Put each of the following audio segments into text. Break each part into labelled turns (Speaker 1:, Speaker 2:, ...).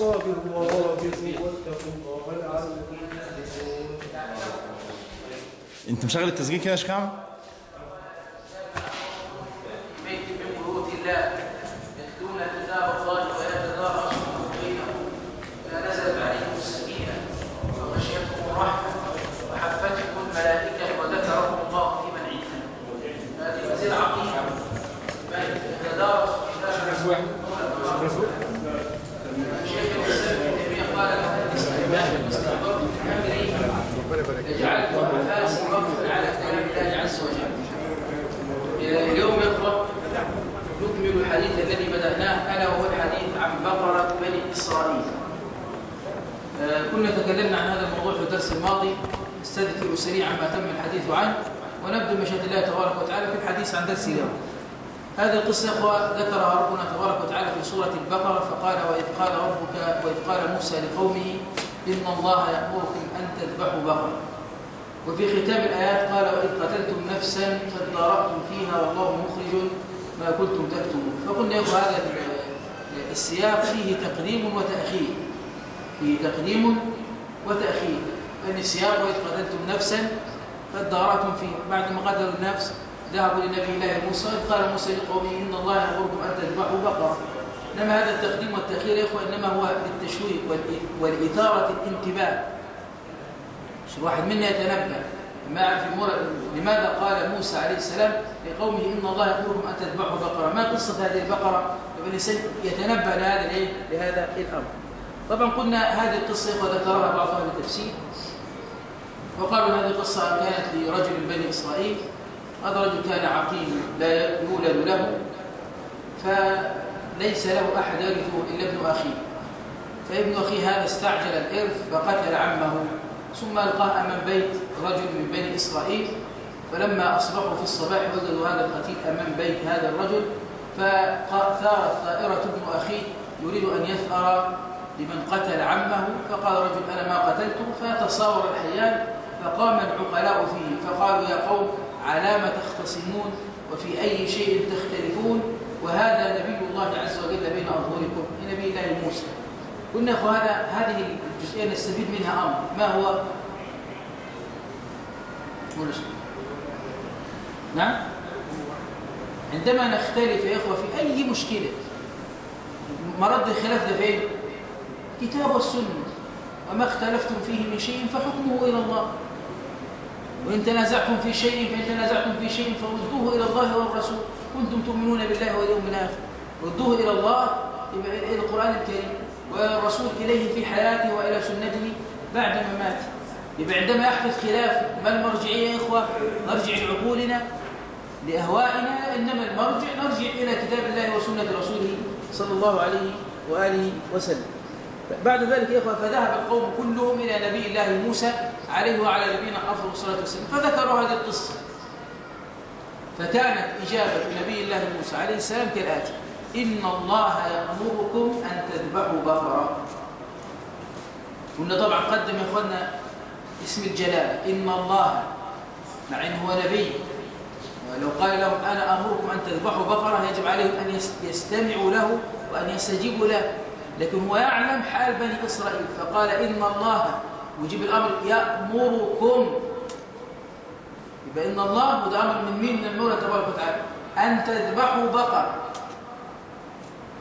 Speaker 1: واتقوا الله لعلكم تفلحون
Speaker 2: انت مشغل التسجيل كده يا شيخ عمرو؟
Speaker 3: بيت من بيوت الله يتلون كتاب الله ويتدارسون بينهم فنزلت عليهم السكينه وغشيتهم الرحمه وحفتهم الملائكه وذكرهم الله في من عنده هذه وزير عقيده بل يتدارس كتاب شيخ الاسلام ابن تيميه قال لهم استحببت في امري لجعلت انفاسي وقفا على كلام الله عز وجل اليوم يقرأ نكمل الحديث الذي بدأناه ألا وهو الحديث عن بقرة بني إسرائيل آه، كنا تكلمنا عن هذا الموضوع في الدرس الماضي استذكر سريعا ما تم الحديث عنه ونبدأ مشيئة الله تبارك وتعالى في الحديث عن درس اليوم. هذه القصة أخوة ذكرها ربنا تبارك وتعالى في سورة البقرة فقال وإذ قال ربك وإذ قال موسى لقومه إن الله يأمركم أن تذبحوا بقرة. وفي ختام الآيات قال وإذ قتلتم نفسا فادارأتم فيها والله مخرج ما كنتم تكتمون. فقلنا أخوة هذا ال- السياق فيه تقديم وتأخير فيه تقديم وتأخير. أن السياق وإذ قتلتم نفسا فادارأتم فيها بعد ما قتلوا النفس ذهبوا لنبي الله موسى قال موسى لقومه إن الله يأمركم أن تذبحوا بقرة. إنما هذا التقديم والتأخير يا إخوة إنما هو للتشويق والإ- والإثارة الانتباه مش الواحد منا يتنبه. ما المر- لماذا قال موسى عليه السلام لقومه إن الله يأمركم أن تذبحوا بقرة. ما قصة هذه البقرة؟ يبقى الإنسان يتنبه لهذا لهذا الأمر. طبعا قلنا هذه القصة وذكرها بعض أهل التفسير. وقالوا إن هذه القصة كانت لرجل من بني إسرائيل هذا الرجل كان عقيم لا يولد له فليس له أحد يرثه إلا ابن أخيه. فابن أخيه هذا استعجل الإرث فقتل عمه ثم ألقاه أمام بيت رجل من بني إسرائيل. فلما أصبحوا في الصباح وجدوا هذا القتيل أمام بيت هذا الرجل فثارت ثائره ابن أخيه يريد أن يثأر لمن قتل عمه. فقال رجل أنا ما قتلته؟ فتصاور الحيان فقام العقلاء فيه فقالوا يا قوم على ما تختصمون وفي أي شيء تختلفون؟ وهذا نبي الله عز وجل بين اظهركم نبي الله موسى؟ قلنا اخوانا هذه الجزئية نستفيد منها أمر. ما هو. نعم؟ عندما نختلف يا إخوة في أي مشكلة مرد الخلاف ده فين؟ كتاب والسنة. وما اختلفتم فيه من شيء فحكمه إلى الله. وإن تنازعتم في شيء فإن تنازعتم في شيء فردوه إلى الله والرسول. كنتم تؤمنون بالله واليوم الآخر. ردوه إلى الله يبقى إلى القرآن الكريم وإلى الرسول إليه في حياته وإلى سنته بعد مماته يبقى عندما يحدث خلاف ما المرجعيه يا إخوة؟ نرجع لعقولنا لأهوائنا إنما المرجع نرجع إلى كتاب الله وسنة رسوله صلى الله عليه وآله وسلم. بعد ذلك يا إخوة فذهب القوم كلهم إلى نبي الله موسى عليه وعلى نبينا افضل الصلاة والسلام فذكروا هذه القصة. فكانت إجابة نبي الله موسى عليه السلام كالآتي إن الله يأمركم أن تذبحوا بقرة. قلنا طبعا قدم يا اخوانا اسم الجلاله إن الله مع إنه هو نبي. ولو قال لهم أنا أمركم أن تذبحوا بقرة يجب عليهم يس- يستمعوا له وأن يستجيبوا له. لكن هو يعلم حال بني إسرائيل. فقال إن الله ويجيب الأمر يامركم يبقى إن الله وده أمر من مين؟ من المولى تبارك وتعالى. أن تذبحوا بقره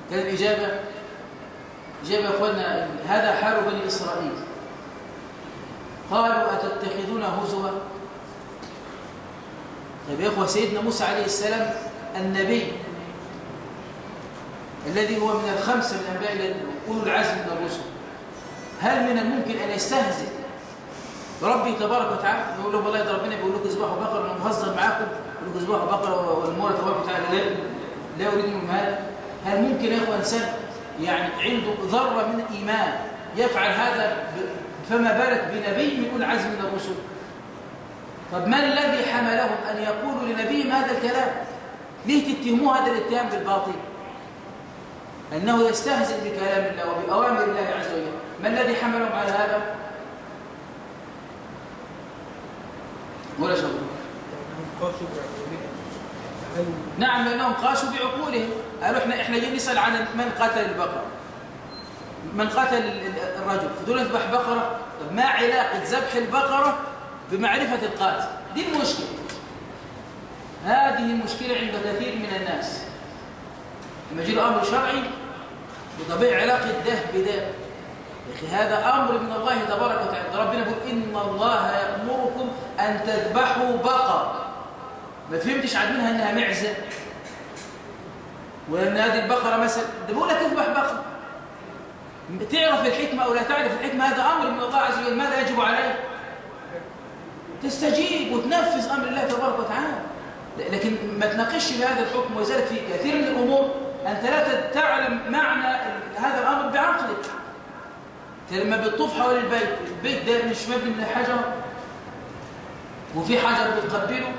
Speaker 3: كان الاجابه إجابة يا اخوانا هذا حال بني إسرائيل. قالوا أتتخذون هزوا؟ طيب يا إخوة سيدنا موسى عليه السلام النبي. الذي هو من الخمسة من انبياء الله أولو العزم من الرسل. هل من الممكن أن يستهزئ بربي تبارك وتعالى؟ يقول له والله ربنا بيقول لكم اذبحوا بقرة أنا مهزر معاكم. يقول لكم اذبحوا بقرة والمولى تبارك وتعالى. لا لا يريد منهم هذا. هل ممكن يا إخوة انسان يعني عنده ذرة من ايمان يفعل هذا فما بالك بنبي من اولي العزم من الرسل؟ طب من الذي حملهم أن يقولوا لنبيهم هذا الكلام؟ ليه تتهموه هذا الاتهام بالباطل؟ أنه يستهزئ بكلام الله وبأوامر الله عز وجل. ما الذي حملهم على هذا؟ ولا شغل نعم لأنهم قاسوا بعقولهم. قالوا إحنا إحنا جايين نسأل عن من قتل البقرة. من قتل ال- ال- الرجل. فدول يذبح بقرة. طب ما علاقة ذبح البقرة بمعرفة القاتل؟ دي المشكلة. هذه المشكلة عند كثير من الناس. لما يجي له أمر شرعي بطبيعة علاقة ده بده. يا أخي هذا أمر من الله تبارك وتعالى. ربنا يقول إن الله يأمركم أن تذبحوا بقر. ما فهمتش عاد منها إنها معزة. وإن هذه البقرة مثلا ده بيقول لك اذبح بقرة تعرف الحكمة أو لا تعرف الحكمة؟ هذا أمر من الله عز وجل. ماذا يجب عليه؟ تستجيب وتنفذ أمر الله تبارك وتعالى. لكن ما تناقشش بهذا الحكم. وذلك في كثير من الأمور. أنت لا تعلم معنى هذا الأمر بعقلك. أنت لما بتطوف حوالين البيت. البيت ده مش مبني من حجر وفي حجر بتقبله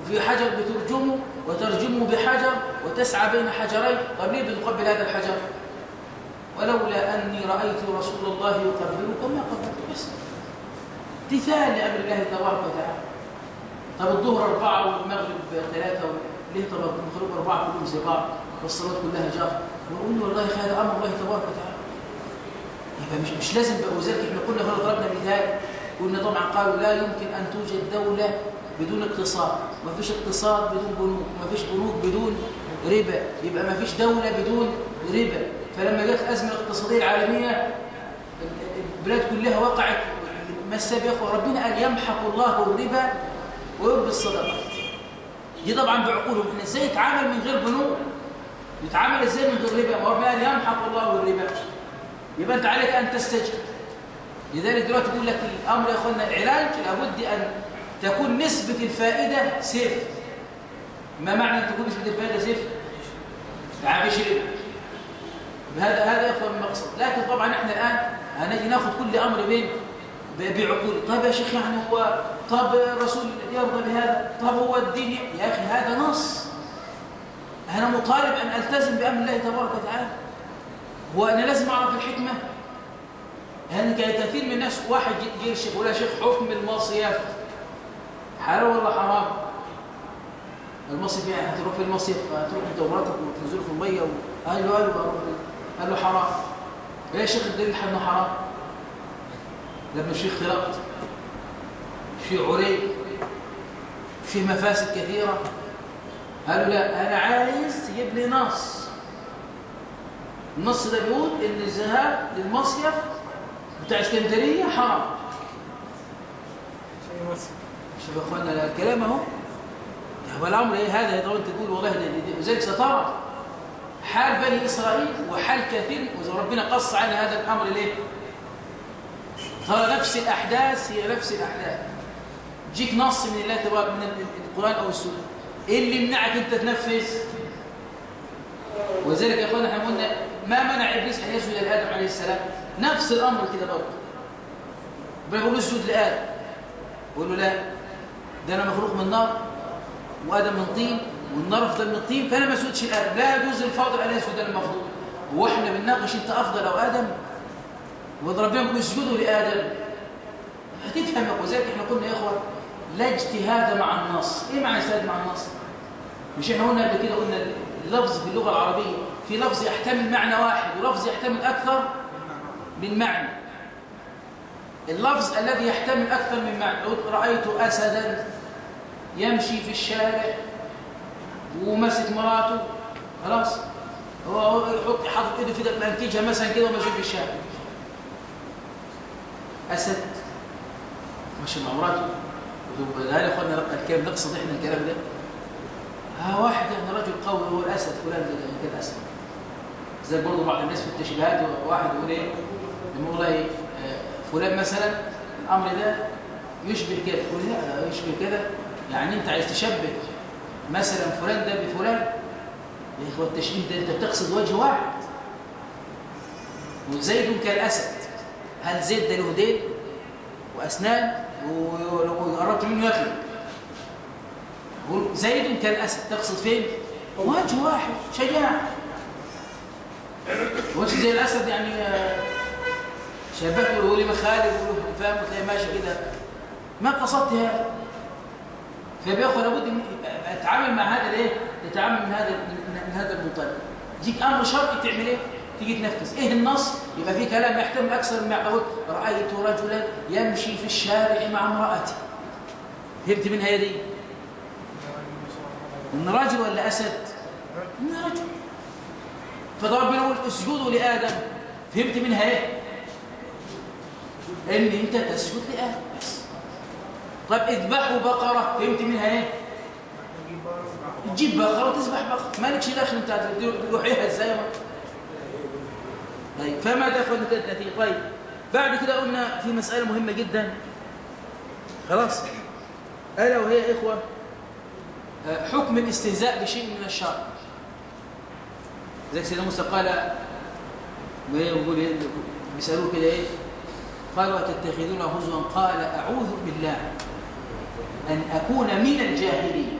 Speaker 3: وفي حجر بترجمه وترجمه بحجر وتسعى بين حجرين. طب ليه بتقبل هذا الحجر؟ ولولا أني رأيت رسول الله يقبلكم ما قبلت. بس امتثال لأمر الله تبارك وتعالى. طب الظهر أربعة والمغرب ثلاثة ليه طب المغرب أربعة؟ كلهم زي بعض والصلاة كلها جار. ونقول له والله هذا أمر الله تبارك وتعالى. يبقى مش مش لازم بقى وذلك إحنا كنا هنا ضربنا مثال. قلنا طبعا قالوا لا يمكن أن توجد دولة بدون اقتصاد. ما فيش اقتصاد بدون بنوك. ما فيش بنوك بدون ربا. يبقى ما فيش دولة بدون ربا. فلما جت الأزمة الاقتصادية العالمية البلاد كلها وقعت. ما أخوة؟ ربنا قال يمحق الله الربا ويربي الصدقات. دي طبعا بعقولهم. إحنا إزاي يتعامل من غير بنوك؟ يتعامل إزاي من غير ربا؟ وربنا قال يمحق الله الربا. يبقى انت عليك أن تستجب لذلك دلوقتي بيقول لك الأمر يا اخوانا العلاج لابد أن تكون نسبة الفائدة صفر ما معنى أن تكون نسبة الفائدة صفر؟ يعني مش ربا. هذا هذا يا إخوان المقصد. لكن طبعا إحنا الآن هنجي ناخذ كل أمر بين بعقول. طيب يا شيخ يعني هو طب الرسول يرضى بهذا. طب هو الدين يا أخي هذا نص. أنا مطالب أن ألتزم بأمر الله تبارك وتعالى هو أنا لازم اعرف الحكمة. يعني كثير من الناس واحد جه الشيخ يقول يا شيخ حكم المصيف. حلال ولا حرام؟ المصيف يعني هتروح في المصيف هتروح انت ومراتك وتنزلوا في المية و... قال له قال له قال له حرام. يا شيخ الدليل إنه حرام. لما في اختلاط في عري في مفاسد كثيرة. قالوا لا أنا عايز تجيب لي نص. النص ده بيقول إن الذهاب للمصيف بتاع اسكندرية حرام. شوف يا أخوانا الكلام أهو. هو الامر إيه هذا؟ لو انت تقول والله لذلك سترى. حال بني إسرائيل وحال كثير وربنا قص عن هذا الأمر ليه؟ ترى نفس الأحداث هي نفس الأحداث. جيك نص من الله تبارك من القرآن أو السنة. إيه اللي يمنعك أنت تنفذ؟ وذلك يا أخوانا إحنا قلنا ما منع إبليس أن يسجد لآدم عليه السلام. نفس الأمر كده برضه. بيقول اسجد لآدم. يقول له لا ده أنا مخلوق من نار وآدم من طين والنار أفضل من الطين فأنا ما اسجدش لآدم. لا يجوز الفاضل أن يسجد للمفضول هو إحنا بنناقش أنت أفضل أو آدم وربنا يقول اسجدوا لآدم. هتفهم وذلك إحنا قلنا يا إخوان لا اجتهاد مع النص. إيه معنى اجتهاد مع النص؟ مش إحنا قلنا قبل كده قلنا اللفظ في اللغة العربية في لفظ يحتمل معنى واحد ولفظ يحتمل أكثر من معنى. اللفظ الذي يحتمل أكثر من معنى. لو رأيت اسدا يمشي في الشارع وماسك مراته خلاص. هو يحط حاطط إيده في منكجها مثلا كده وماشي في الشارع. أسد. ماشي مع مراته. هل يا اخوانا الكلام نقصد إحنا الكلام ده. ها واحد يعني رجل قوي هو الأسد فلان ده كده اسد زي برضه بعض الناس في التشبيهات واحد يقول إيه؟ لما والله إيه فلان مثلا الأمر ده يشبه كده. يقول لا يشبه كده. يعني أنت عايز تشبه مثلا فلان ده بفلان؟ يا إخوة التشبيه ده أنت بتقصد وجه واحد. وزيد كالأسد. هل زيد ده له ديل وأسنان؟ ولو قربت منه ياكل زيد كالأسد تقصد فين؟ وجه واحد شجاع وجه زي الأسد يعني شبكه له لي مخالب فاهم وتلاقيه ماشي كده. ما قصدت هذا فبياخذ لابد إن أتعامل مع هذا الإيه؟ تتعامل من هذا من هذا المنطلق. يجيك أمر شرعي تعمل إيه؟ تيجي تنفذ. إيه النص؟ يبقى في كلام يحتمل أكثر من أقول رأيت رجلا يمشي في الشارع مع امراته فهمت منها هي دي. ان راجل ولا أسد؟ ان رجل. فربنا يقول اسجدوا لآدم. فهمت منها إيه؟ إن أنت تسجد لآدم. بس. طب اذبحوا بقرة. فهمت منها إيه؟ تجيب بقرة وتذبح بقرة. مالكش دخل أنت تروحيها إزاي طيب فما دخل كانت النتيجه طيب بعد كده قلنا في مسألة مهمة جدا. خلاص. ألا وهي إخوة آه، حكم الاستهزاء بشيء من الشر زي سيدنا موسى قال ويقول بيسألوه كده إيه؟ قالوا أتتخذون هزوا؟ قال أعوذ بالله أن أكون من الجاهلين.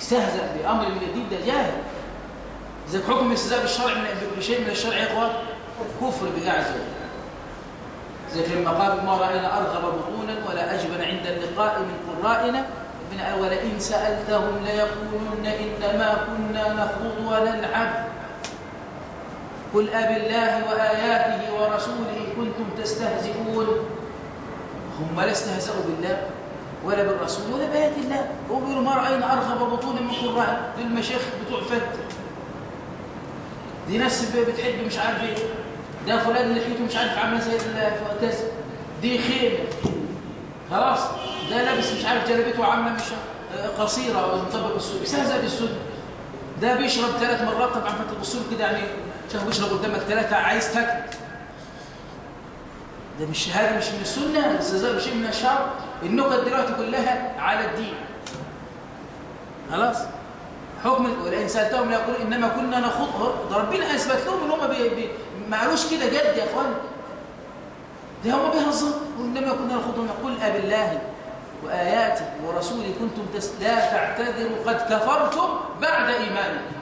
Speaker 3: استهزأ بأمر من الدين ده جاهل. إذا حكم الاستهزاء بالشرع من بشيء من الشرع يا إخوان كفر بالله عز وجل. زي لما قال ما رأينا أرغب بطونا ولا أجبن عند اللقاء من قرائنا من ولئن سألتهم ليقولن إنما كنا نخوض ونلعب. قل أب الله وآياته ورسوله كنتم تستهزئون. هم لا استهزأوا بالله ولا بالرسول ولا بآيات الله. هم بيقولوا ما رأينا أرغب بطونا من قرآن دول المشايخ بتوع فت دي ناس بتحب مش عارف إيه. ده فلان لحيته مش عارف عامله زي كذا دي خيمة. خلاص. ده لابس مش عارف جلابيته عامله مش قصيرة ومطبق بالسنه بيستهزأ بالسنه ده بيشرب ثلاث مرات. طبعا فتبص له كده يعني شاف بيشرب قدامك ثلاثة. عايز تاكل. ده مش هذا مش من السنة. الاستهزاء بشيء من الشر. النكت دلوقتي كلها على الدين. خلاص. حكم ولئن سالتهم ليقول إنما كنا نخوض. ده ربنا أثبت لهم إن هم ما قالوش كده جد يا إخوان. ده هم بيهزروا. وانما كنا نخوض. نقول أب الله وآياته ورسوله كنتم. لا تعتذروا. قد كفرتم بعد إيمانكم.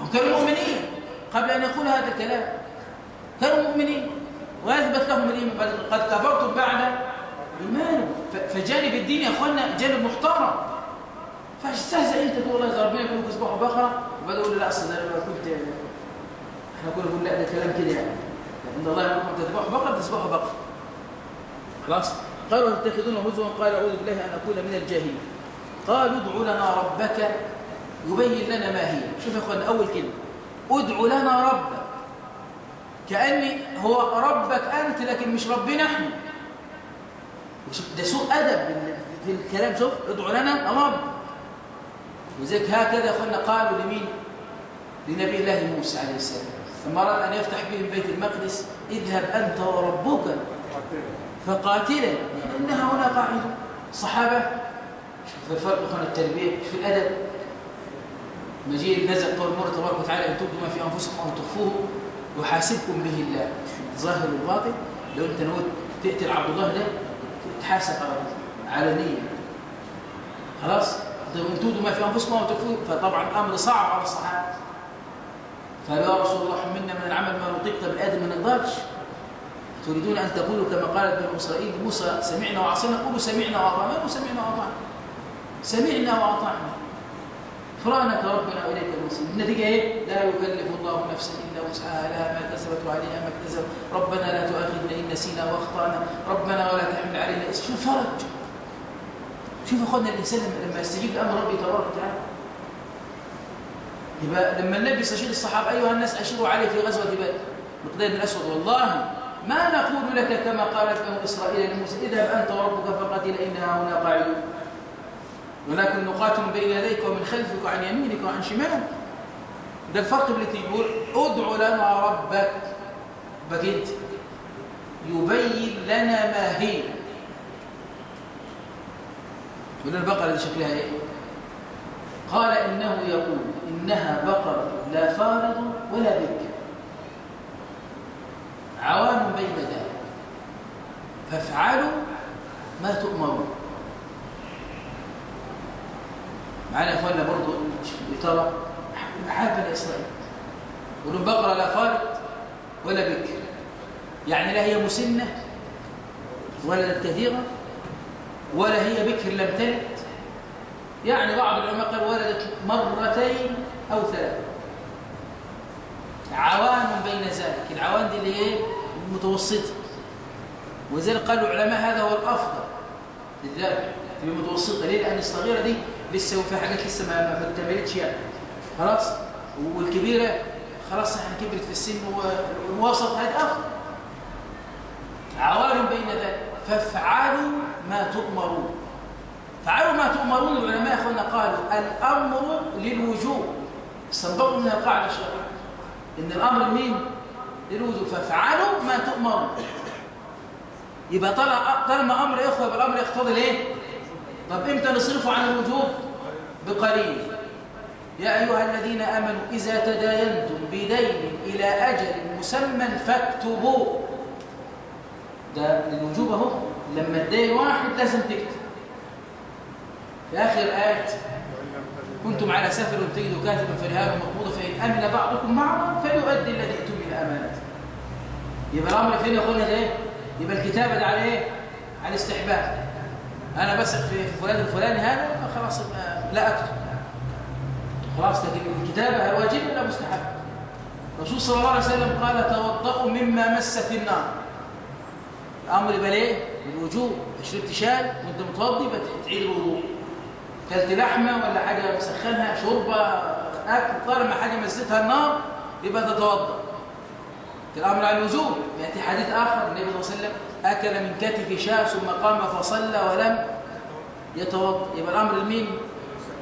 Speaker 3: هم كانوا مؤمنين قبل أن يقول هذا الكلام. كانوا مؤمنين. وأثبت لهم الإيمان. قد كفرتم بعد إيمانكم. فجانب الدين يا اخوانا جانب محترم. فاستهزأ انت تقول الله ربنا يقول لك اصبحوا بقرة وبعد يقول لا اصل أنا كنت إحنا كنا نقول لا ده كلام كده يعني. إن الله يقول لكم تذبحوا بقرة تذبحوا بقرة. خلاص؟ قالوا تتخذون هزوا؟ قال أعوذ بالله أن أكون من الجاهلين. قالوا ادع لنا ربك يبين لنا ما هي. شوف يا اخوانا أول كلمة ادع لنا ربك. كأني هو ربك أنت لكن مش ربنا إحنا ده سوء أدب في الكلام. شوف ادع لنا رب وذلك هكذا اخوانا قالوا لمين؟ لنبي الله موسى عليه السلام. لما أراد أن يفتح بهم بيت المقدس اذهب أنت وربك فقاتلا. انها هنا قاعدة الصحابه شوف الفرق اخوانا التربية في الأدب. مجيء نزل قول الله تبارك وتعالى أن تبدوا ما في أنفسكم أو تخفوه يحاسبكم به الله. الظاهر والباطن لو أنت نويت تقتل عبد الله ده تحاسب على نية. خلاص؟ ان ما في أنفسكم أو تخفوه فطبعا أمر صعب على الصحابة. يا رسول الله حملنا من العمل ما نطيق بالآدم ما نقدرش تريدون أن تقولوا كما قالت بنو إسرائيل موسى سمعنا وعصينا. قولوا سمعنا وأطعنا. قولوا سمعنا وأطعنا. سمعنا وأطعنا. فرانك ربنا وإليك المصير. النتيجة إيه؟ لا يكلف الله نفسا إلا وسعها. لها ما كسبت وعليها ما اكتسبت. ربنا لا تؤاخذنا إن نسينا وأخطأنا. ربنا ولا تحمل علينا شوف فرج. شوف يا اخوانا الانسان لما يستجيب لأمر ربي تبارك وتعالى. يبقى لما النبي يستشير الصحابة أيها الناس اشيروا عليه في غزوة بدر. بن الاسود والله ما نقول لك كما قالت بنو إسرائيل لموسى اذهب أنت وربك فقاتل انها هنا قاعدون. ولكن نقاتل بين يديك ومن خلفك وعن يمينك وعن شمالك. ده الفرق الاثنين يقول ادع لنا ربك. ربك انت يبين لنا ما هي. من البقرة دي شكلها إيه؟ قال إنه يقول إنها بقرة لا فارض ولا بكر عوام بين ذلك. فافعلوا ما تؤمرون. معنا يا اخوانا برضه ترى حال بني إسرائيل. يقولون بقرة لا فارض ولا بكر يعني لا هي مسنة ولا كثيره ولا هي بكر لم تلد. يعني بعض العلماء قال ولدت مرتين أو ثلاث عوان بين ذلك. العوان دي اللي هي المتوسطة. وذلك قالوا العلماء هذا هو الأفضل للذبح تبقى متوسطة. ليه؟ لأن الصغيرة دي لسه في حاجات لسه ما ما اكتملتش يعني. خلاص؟ والكبيرة خلاص إحنا كبرت في السن والوسط هذا أفضل. عوان بين ذلك. فافعلوا ما تؤمرون. فعلوا ما تؤمرون العلماء اخوانا قالوا الأمر للوجوب. استنبطوا من القاعدة الشرعيه إن الأمر مين؟ للوجوب. فافعلوا ما تؤمرون. يبقى طالما طالما أمر إخوة يبقى الأمر يقتضي الايه طب إمتى نصرفه عن الوجوب؟ بقليل. يا أيها الذين آمنوا إذا تداينتم بدين إلى أجل مسمى فاكتبوه. ده للوجوب أهو. لما تدين واحد لازم تكتب. في آخر آيات كنتم على سفر تجدوا كاتبا فرهان مقبوضه فإن أمن بعضكم بعضا فليؤدي الذي اؤتمن امانته يبقى الأمر فين يقولنا ده إيه؟ يبقى الكتابة ده على إيه؟ على استحباب. أنا بس في فلان الفلاني هذا خلاص لا أكتب. خلاص لكن الكتابة واجب ولا مستحب. الرسول صلى الله عليه وسلم قال توضؤوا مما مست النار. الأمر يبقى ليه؟ بالوجوب شربت شاي وأنت متوضي يبقى تعيد الوضوء. كلت لحمة ولا حاجة مسخنها شوربة أكل طالما حاجة مستها النار يبقى تتوضا الأمر على الوجوب يأتي حديث آخر النبي صلى الله عليه وسلم أكل من كتف شاة ثم قام فصلى ولم يتوضأ. يبقى الأمر لمين؟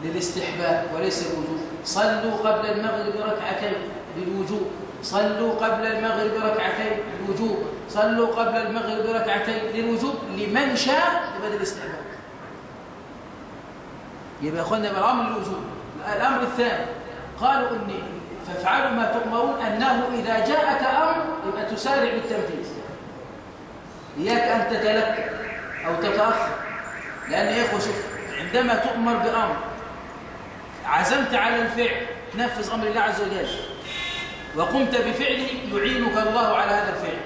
Speaker 3: للاستحباب وليس الوجوب صلوا قبل المغرب ركعتين للوجوب صلوا قبل المغرب ركعتين للوجوب. صلوا قبل المغرب ركعتين للوجوب لمن شاء لبدل الاستحباب يبقى يا اخوانا الأمر للوجوب. الأمر الثاني قالوا ان فافعلوا ما تؤمرون أنه إذا جاءك أمر يبقى تسارع بالتنفيذ. إياك أن تتلكى أو تتأخر. لأن يا إخوة شوف عندما تؤمر بأمر عزمت على الفعل تنفذ أمر الله عز وجل. وقمت بفعله يعينك الله على هذا الفعل.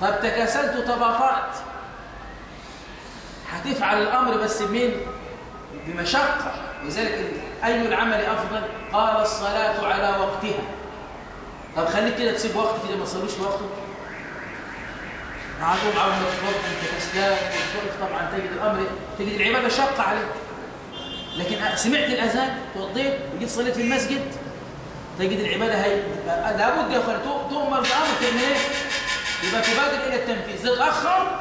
Speaker 3: طب تكاسلت تباطأت هتفعل الأمر بس بمين؟ بمشقة. لذلك أي العمل أفضل؟ قال الصلاة على وقتها. طب خليك كده تسيب وقت كده ما تصلوش وقته عدو على الوقت أنت كسلان. طبعا تجد الأمر تجد العبادة شاقة عليك. لكن سمعت الأذان توضيت وجيت صليت في المسجد تجد العبادة هي لابد يا أخوان تؤمر بامر تعمل إيه؟ يبقى تبادر إلى التنفيذ. تتاخر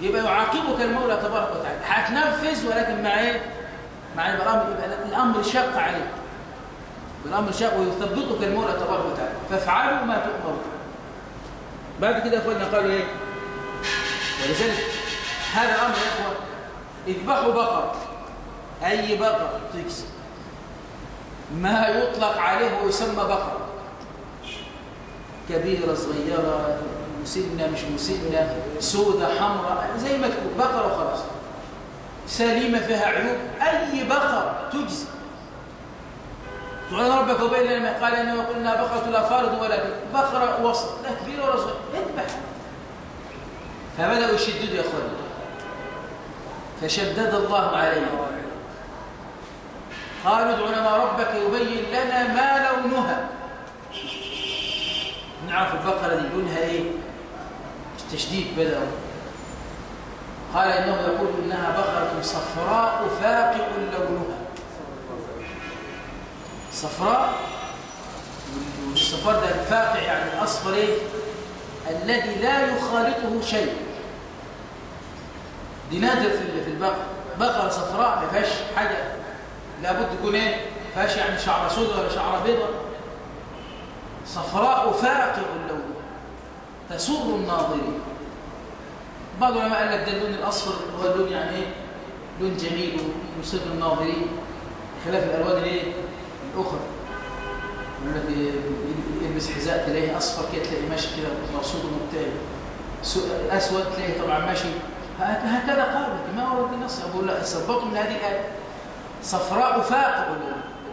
Speaker 3: يبقى يعاقبك المولى تبارك وتعالى. هتنفذ ولكن مع إيه؟ مع الأمر يبقى الأمر شاق عليك. الأمر شاق ويثبتك المولى تبارك وتعالى. فافعلوا ما تؤمرون. بعد كده يا اخوانا قالوا إيه؟ ولذلك هذا الأمر يا أخوان اذبحوا بقر أي بقر تكسب. ما يطلق عليه ويسمى بقر. كبيرة صغيرة مسنة مش مسنة سودة حمراء زي ما تكون بقرة وخلاص. سليمة فيها عيوب. أي بقر تجزي. تعالى ربك وبين لما قال إنه قلنا بقرة لا فارض ولا بيت. بقرة وسط. لا كبيرة ولا صغيرة. اذبح فبدأوا يشددوا يا أخوان فشدد الله عليهم. قالوا ادع لنا ربك يبين لنا ما لونها. نعرف البقرة دي لونها إيه؟ التشديد بدأوا قال إنه يقول إنها بقرة صفراء فاقع لونها. صفراء؟ والصفار ده الفاقع يعني الأصفر إيه؟ الذي لا يخالطه شيء. دي نادر في البقرة. بقرة صفراء ما فيهاش حاجة. لابد تكون إيه؟ فيهاش يعني شعر سوداء ولا شعر بيضاء صفراء فاقع اللون تسر الناظرين. بعض العلماء قال لك ده اللون الأصفر هو اللون يعني إيه؟ لون جميل ويسر الناظرين خلاف الألوان الإيه؟ الأخرى. الذي يلبس حذاء تلاقيه أصفر كده تلاقيه ماشي كده مرصود ومبتهج. أسود تلاقيه طبعا ماشي. هكذا قال ما ورد النص. أقول لا ثبتوا من هذه الآية. صفراء فاقع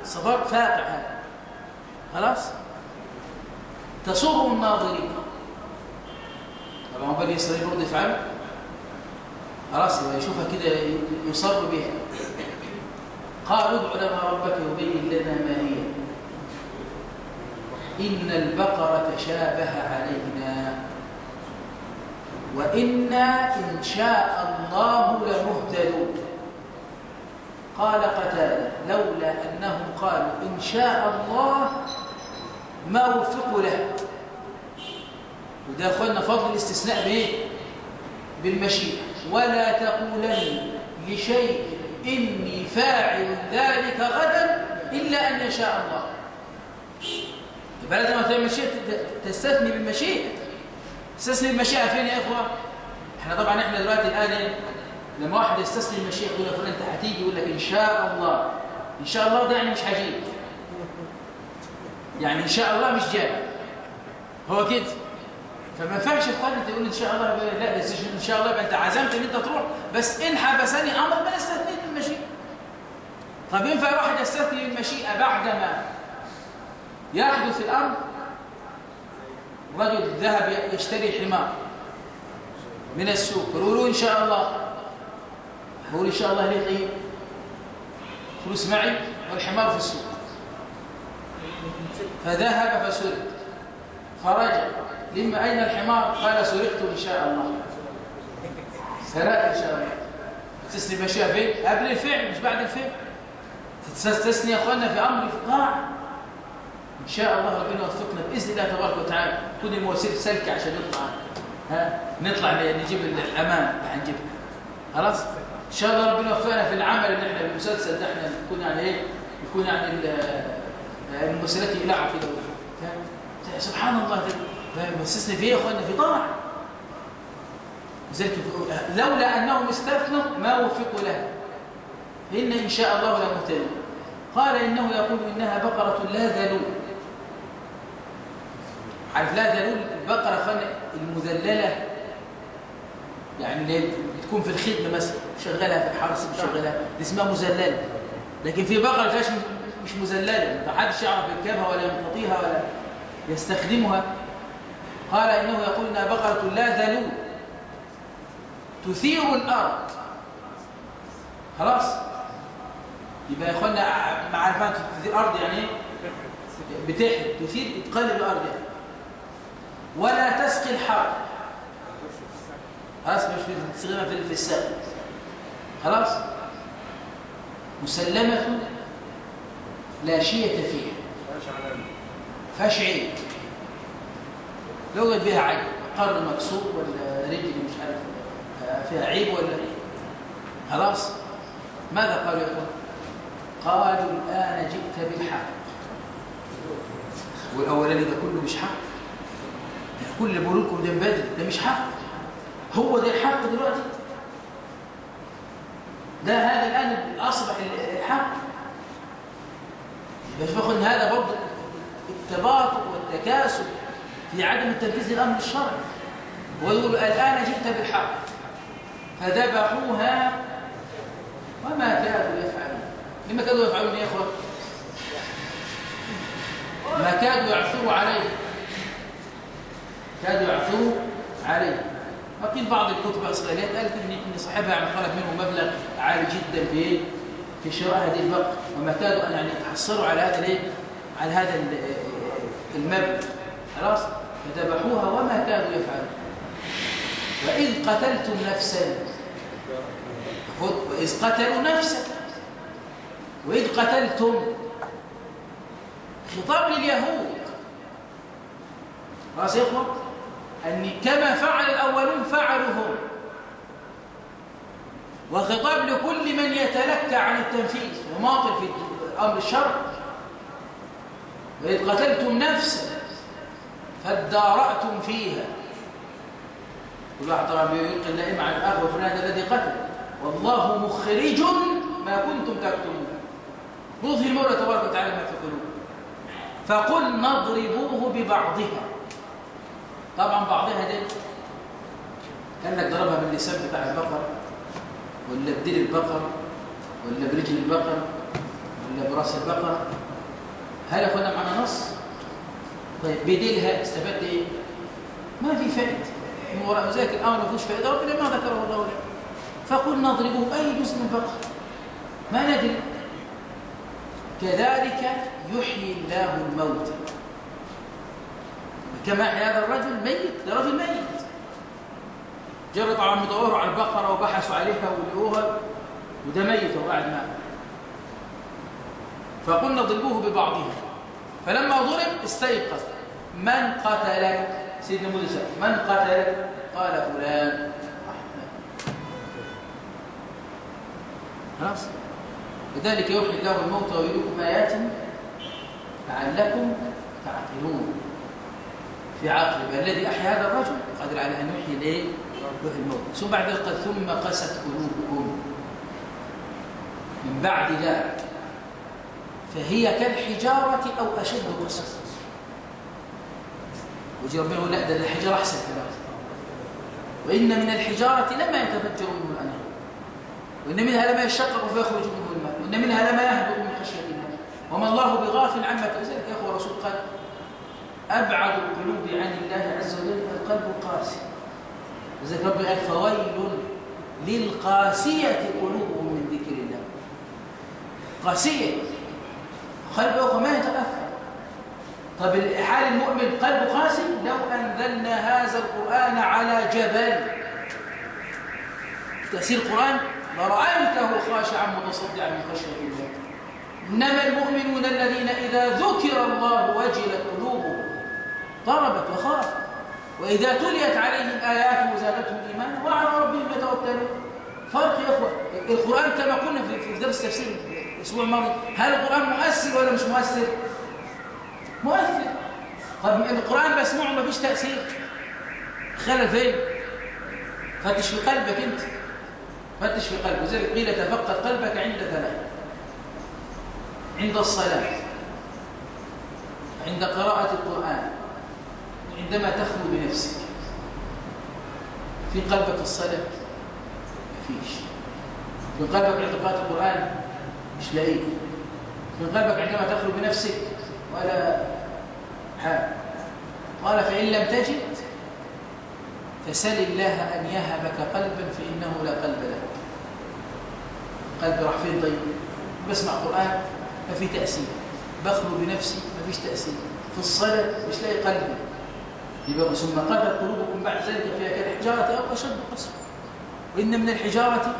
Speaker 3: صفراء فاقع هذا. خلاص؟ تسر الناظرين. طبعا بني إسرائيل برضه يفعلوا؟ خلاص يبقى يشوفها كده يصر بها قالوا ادع لنا ربك يبين لنا ما هي. إن البقرة تشابه علينا. وإنا إن شاء الله لمهتدون. قال قتادة لولا أنهم قالوا إن شاء الله ما وفقوا له وده أخوانا فضل الاستثناء بإيه؟ بالمشيئة ولا تقولن لشيء إني فاعل ذلك غدا إلا أن يشاء الله يبقى لازم تعمل تستثني بالمشيئة تستثني بالمشيئة فين يا إخوة؟ إحنا طبعا إحنا دلوقتي الآن إيه؟ لما واحد يستثني المشيئة يقول لك أنت هتيجي يقول لك إن شاء الله. إن شاء الله ده يعني مش هجيب يعني إن شاء الله مش جاي. هو كده. فما ينفعش انت تقول إن شاء الله لا بس إن شاء الله يبقى أنت عزمت إن أنت تروح. بس إن حبسني أمر ما استثنيت المشيئه طب ينفع واحد يستثني المشيئه بعدما يحدث الأمر؟ رجل ذهب يشتري حمار من السوق. يقولوا إن شاء الله. يقول إن شاء الله ليه طيب. فلوس معي والحمار في السوق. فذهب فسرق. فرجع لما أين الحمار؟ قال سرقت إن شاء الله. سرقت إن شاء الله. تسني مشيئة فين قبل الفعل مش بعد الفعل. تستثني يا أخوانا في أمر طاعة إن شاء الله ربنا يوفقنا بإذن الله تبارك وتعالى. كل مواسير سلكة عشان نطلع. ها؟ نطلع نجيب الأمان. هنجيبها خلاص؟ إن شاء الله ربنا يوفقنا في العمل اللي إحنا المسلسل ده إحنا نكون يعني إيه يكون يعني المسلسلات يلعب كده سبحان الله ده. فمسسنا فيه يا اخوانا في طاعة. لذلك لولا أنهم استثنوا ما وفقوا له. إن إن شاء الله لمهتدون قال إنه يقول إنها بقرة لا ذلول. عارف لا ذلول؟ البقرة فن المذللة. يعني اللي بتكون في الخدمة مثلا. شغالها في الحرس شغالها دي اسمها مذلله لكن في بقرة مش مش مذلله ما حدش يعرف يركبها ولا يمتطيها ولا يستخدمها. قال إنه يقول بقرة لا ذلول. تثير الأرض. خلاص؟ يبقى يا إخوانا معرفات تثير الأرض يعني إيه؟ بتحرق تثير تقلب الأرض يعني. ولا تسقي الحرب خلاص مش في السقي خلاص؟ مسلمة لا شية فيها. فيهاش عيب لو وجد بها عيب. قرن مكسور ولا رجل مش عارف فيها عيب ولا؟ خلاص؟ ماذا قالوا يا إخوان؟ قالوا الآن جئت بالحق. والأولاني ده كله مش حق. كل اللي بقول لكم ده بدري. ده مش حق. هو ده الحق دلوقتي؟ ده هذا الآن أصبح الحق. يبقى شوفوا ان هذا برضه التباطؤ والتكاسل في عدم التنفيذ للأمر الشرعي. ويقول الآن جئت بالحق فذبحوها وما كادوا يفعلون. لما كادوا يفعلون يا إخوة ما كادوا يعثروا عليه. كادوا يعثروا عليه. وقيل بعض الكتب الإسرائيلية قالت إن صاحبها يعني طلب منه مبلغ عالي جدا في في شراء هذه البقرة وما كادوا أن يعني يتحصلوا على هذا الايه على هذا المبلغ خلاص؟ فذبحوها وما كانوا يفعلون. وإذ قتلتم نفسا. وإذ قتلوا نفسا. وإذ قتلتم خطاب لليهود. خلاص يا أن كما فعل الأولون فعلوا هم وخطاب لكل من يتلكى عن التنفيذ وماطل في أمر الشرع وإذ قتلتم نفسا فادارأتم فيها. كل واحد طبعا بيلقي اللائم على الأخ وفلان الذي قتل. والله مخرج ما كنتم تكتمون. نظهر المولى تبارك وتعالى ما في قلوب. فقل نضربوه ببعضها. طبعا بعضها دي كأنك ضربها باللسان بتاع البقر ولا بديل البقر ولا برجل البقر ولا براس البقر. هل اخذنا معنا نص؟ طيب بديلها استفدت إيه؟ ما في فائدة. من وراء ذلك الأمر ما فيهوش فائدة. ربنا ما ذكره الله لك فقل نضربه أي جزء من البقر. ما ندري. كذلك يحيي الله الموتى. كما هذا الرجل ميت ده رجل ميت. جرى طبعا يدوروا على البقرة وبحثوا عليها ولقوها وده ميت وقاعد معه. فقلنا ضربوه ببعضها فلما ضرب استيقظ. من قتلك؟ سيدنا موسى. من قتلك؟ قال فلان خلاص؟ لذلك يوحي الله الموت ويريكم آيات لعلكم تعقلون. في عقل الذي أحيا هذا الرجل قادر على أن يحيي؟ يحيي الموت. ثم بعد ذلك ثم قست قلوبكم. من بعد ذلك فهي كالحجارة أو أشد قسوة. وجي لا ده الحجارة أحسن كمان. وإن من الحجارة لما يتفجر منه الأنهار. وإن منها لما يشقق فيخرج منه الماء. وإن منها لما يهبط من خشية الله. وما الله بغافل عما تنزلك يا أخوة الرسول قال أبعد القلوب عن الله عز وجل القلب القاسي لذلك ربي قال فويل للقاسية قلوبهم من ذكر الله. قاسية. قلب أخوة ما يتأثر. طب حال المؤمن قلبه قاسي؟ لو أنزلنا هذا القرآن على جبل. تأثير القرآن؟ لرأيته خاشعا متصدعا من خشية الله. إنما المؤمنون الذين إذا ذكر الله وجلت قلوبهم ضربت وخافت وإذا تليت عليهم آياته زادتهم إيمانا وعلى ربهم يتوكلون. فرق يا أخوة القرآن كما قلنا في درس تفسير الأسبوع الماضي هل القرآن مؤثر ولا مش مؤثر؟ مؤثر. طب القرآن بسمعه ما فيش تأثير. خلل فين؟ فتش في قلبك أنت. فتش في قلبك. لذلك قيل تفقد قلبك عند ثلاث عند الصلاة. عند قراءة القرآن. عندما تخلو بنفسك. في قلبك الصلاة مفيش. في قلبك قراءة القرآن؟ مش لاقيه. في قلبك عندما تخلو بنفسك؟ ولا حال قال فإن لم تجد فسل الله أن يهبك قلبا فإنه لا قلب لك قلبي راح فين طيب؟ بسمع قرآن ما في تأثير. بخلو بنفسي ما فيش تأثير. في الصلاة مش لاقي قلبي يبقى ثم قدر قلوبكم بعد ذلك فيها كالحجارة أو أشد قسوة. وإن من الحجارة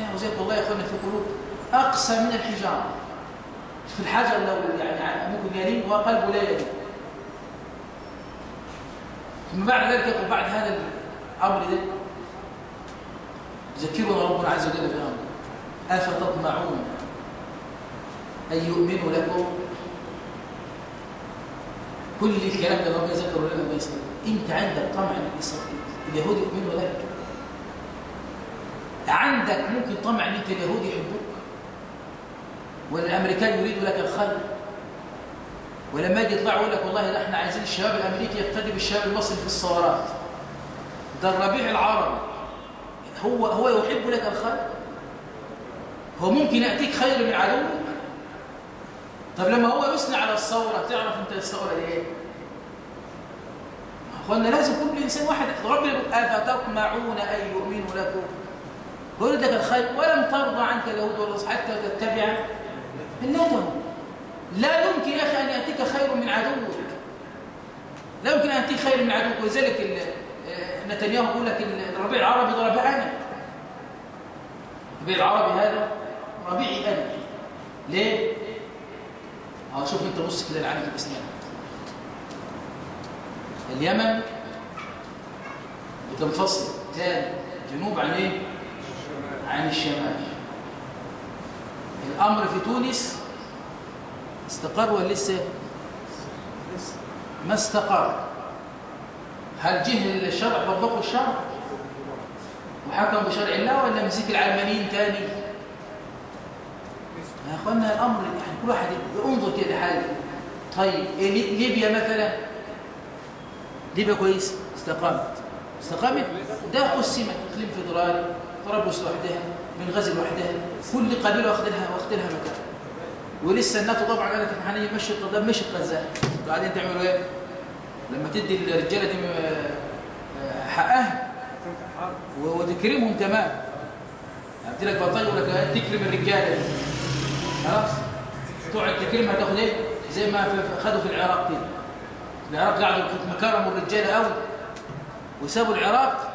Speaker 3: نحن زيت والله يا أخوانا في قلوب أقسى من الحجارة. في الحجر لو يعني ممكن يلين وقلبه لا يلين. ثم بعد ذلك يقول بعد هذا الأمر ده يذكرنا ربنا عز وجل بأمر أفتطمعون أن يؤمنوا لكم؟ كل الكلام ده ربنا ذكره لنا ما يسلم انت عندك طمع اليهود يؤمنوا لك عندك ممكن طمع إن انت اليهود يحبوك. ولا الامريكان يريدوا لك الخير ولما يجي يطلعوا يقول لك والله لا إحنا عايزين الشباب الأمريكي يقتدي بالشباب المصري في الثورات ده الربيع العربي. هو هو يحب لك الخير هو ممكن يأتيك خير من عدوك؟ طب لما هو يثني على الثورة تعرف أنت الثورة دي إيه؟ أخوانا لازم كل انسان واحد. ربنا يقول أفتطمعون أن يؤمنوا لكم؟ يريد لك الخير ولم ترضى عنك اليهود ولا حتى تتبع ملتهم. لا يمكن يا أخي أن يأتيك خير من عدوك. لا يمكن أن يأتيك خير من عدوك. ولذلك نتنياهو يقول لك الربيع العربي ضرب أنا. الربيع العربي هذا ربيعي أنا. ليه؟ آه شوف أنت بص كده العالم الاسلامي اليمن بتنفصل تاني جنوب عن إيه؟ عن الشمال الأمر في تونس استقر ولا لسه؟ ما استقر هل جه الشرع طبقوا الشرع وحكموا بشرع الله ولا مسك العلمانيين تاني؟ يا اخوانا الأمر يعني كل واحد ينظر كده حاله طيب إيه ليبيا مثلا؟ ليبيا كويس؟ استقامت. استقامت؟ ده قسمت إقليم فيدرالي طرابلس لوحدها بنغازي لوحدها كل قبيلة واخد لها واخد لها مكان. ولسه الناتو طبعا قال لك إحنا هنمشي القضاء مشي القذافي بعدين تعملوا إيه؟ لما تدي الرجالة دي حقها وتكرمهم تمام. قلت لك بطيء لك تكرم الرجالة خلاص؟ تقعد تكرمها تاخد إيه؟ زي ما خدوا في العراق كده العراق قعدوا كرموا الرجاله قوي وسابوا العراق.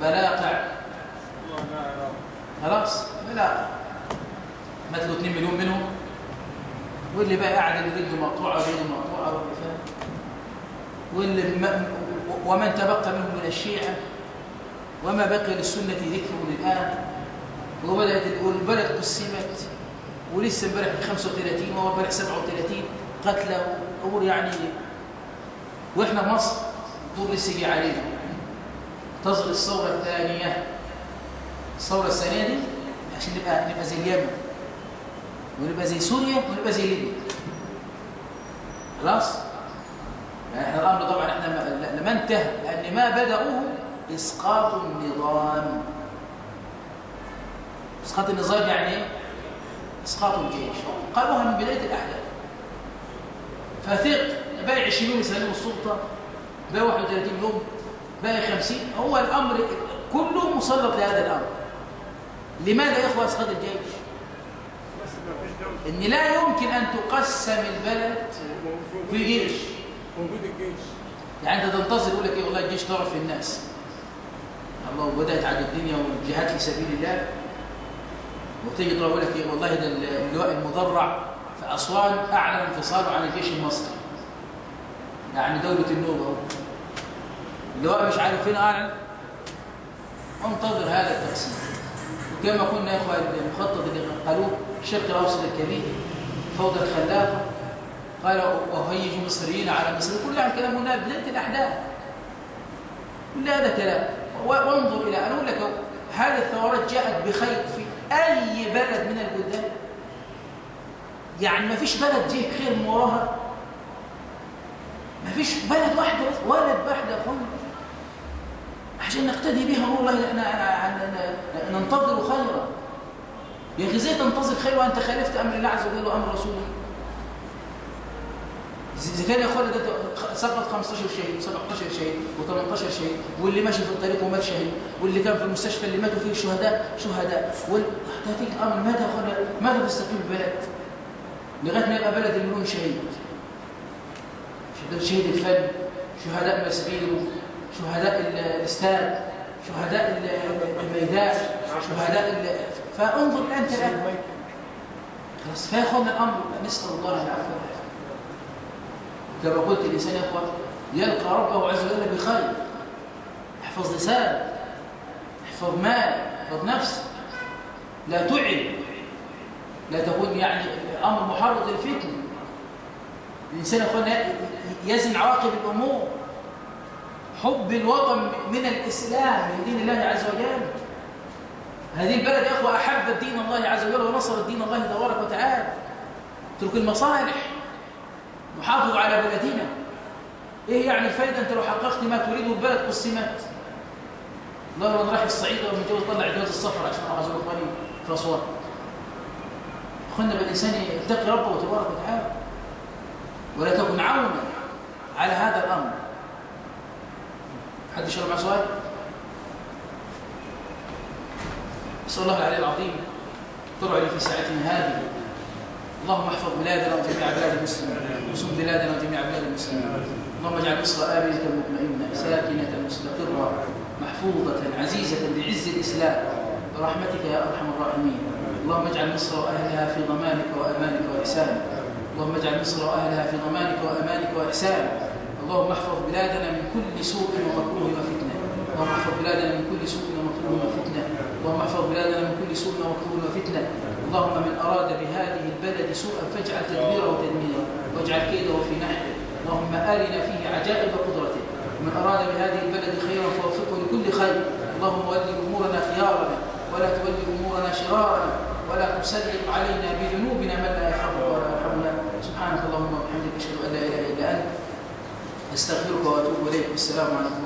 Speaker 3: بلاقع. خلاص؟ بلاقع. مثلوا 2 مليون منهم؟ واللي بقى قاعد اللي رجله مقطوعة ورجله مقطوعة واللي ومن تبقى منهم من الشيعة. وما بقي للسنة ذكر الان وبدات والبلد قسمت ولسه امبارح 35 وهو امبارح 37 قتلى امور يعني وإحنا مصر الدور لسه جه علينا. تظهر الثورة الثانية الثورة الثانية دي عشان نبقى نبقى زي اليمن ونبقى زي سوريا ونبقى زي ليبيا. خلاص؟ يعني إحنا الأمر طبعا إحنا ما- لما انتهى لأن ما بدأوه إسقاط النظام. اسقاط النظام يعني إيه اسقاط الجيش. قالوها من بداية الأحداث. فثق باقي 20 يوم يسلموا السلطة باقي 31 يوم باقي 50 هو الأمر كله مسلط لهذا الأمر. لماذا يا إخوة اسقاط الجيش؟ إن لا يمكن أن تقسم البلد في جيش.
Speaker 1: الجيش
Speaker 3: يعني أنت تنتظر يقول لك إيه والله الجيش في الناس. الله وبدات على الدنيا والجهاد في سبيل الله. وتيجي تروح يقول لك إيه والله ده اللواء المدرع في أسوان اعلن انفصاله عن الجيش المصري. يعني دولة النوبه اللواء مش عارف فين اعلن انتظر هذا التقسيم. وكما قلنا يا اخوان المخطط اللي قالوه الشرق الأوسط الكبير فوضى الخلاقه قال وهيج مصريين على مصر. كل هذا الكلام قلناه بدايه الأحداث. كل هذا كلام. وانظر إلى أنا أقول لك هذه الثورات جاءت بخير في أي بلد من البلدان؟ يعني ما فيش بلد جه خير من وراها؟ ما فيش بلد واحدة بس ولد واحدة يا اخوانا عشان نقتدي بها والله إحنا ننتظر خيرا. يا إزاي تنتظر خير وأنت خالفت أمر الله عز وجل وأمر رسوله. كان يا اخوانا ده سقط 15 شهيد 17 شهيد و18 شهيد واللي ماشي في الطريق ومات شهيد واللي كان في المستشفى اللي ماتوا فيه شهداء شهداء. هذه الأمر ماذا يا اخوانا ماذا تستقيم البلد؟ لغاية ما يبقى بلد المليون شهيد شهيد الفن شهداء مسبيرو شهداء ال- الاستاد شهداء ال- الميدان شهداء. فانظر الآن الان خلاص اخوانا الأمر نسأل الله العفو والعافيه كما قلت الإنسان أخوة يلقى ربه عز وجل بخير. احفظ لسان احفظ مال احفظ نفسك لا تعب. لا تكون يعني أمر محرض للفتن. الإنسان يا يزن عواقب الأمور. حب الوطن من الإسلام من دين الله عز وجل. هذه البلد يا أخوة أحبت دين الله عز وجل ونصرت دين الله تبارك وتعالى. ترك المصالح. نحافظ على بلدنا. إيه يعني الفايدة أنت لو حققت ما تريده البلد قسمت؟ الله لو راح الصعيد ومن متجوز طلع جواز السفر عشان أروح أزور أخواني في اسوان اخوانا بالانسان يتقي ربه تبارك وتعالى. ولا تكن عونا على هذا الأمر. حد يشرب مع سؤال؟ نسال الله العلي العظيم طلع لي في ساعتنا هذه. اللهم احفظ بلادنا وجميع بلاد المسلمين. وسم بلادنا وجميع بلاد المسلمين. اللهم اجعل مصر آمنة مطمئنة ساكنة مستقرة محفوظة عزيزة بعز الإسلام. برحمتك يا أرحم الراحمين. اللهم اجعل مصر وأهلها في ضمانك وأمانك وإحسانك اللهم اجعل مصر وأهلها في ضمانك وأمانك وإحسانك اللهم احفظ بلادنا من كل سوء ومكروه وفتنة. اللهم احفظ بلادنا من كل سوء ومكروه وفتنة. اللهم احفظ بلادنا من كل سوء ومكروه وفتنة. اللهم من أراد بهذه البلد سوءا فاجعل تدبيره تدميرا واجعل كيده في نحره. اللهم آلنا فيه عجائب قدرتك ومن أراد بهذه البلد خيرا فوفقه لكل خير. اللهم ول أمورنا خيارنا ولا تول أمورنا شرارنا ولا تسلط علينا بذنوبنا من لا يخافك ولا يرحمنا. سبحانك اللهم وبحمدك أشهد أن لا إله إلا أنت. أستغفرك وأتوب إليك. والسلام عليكم.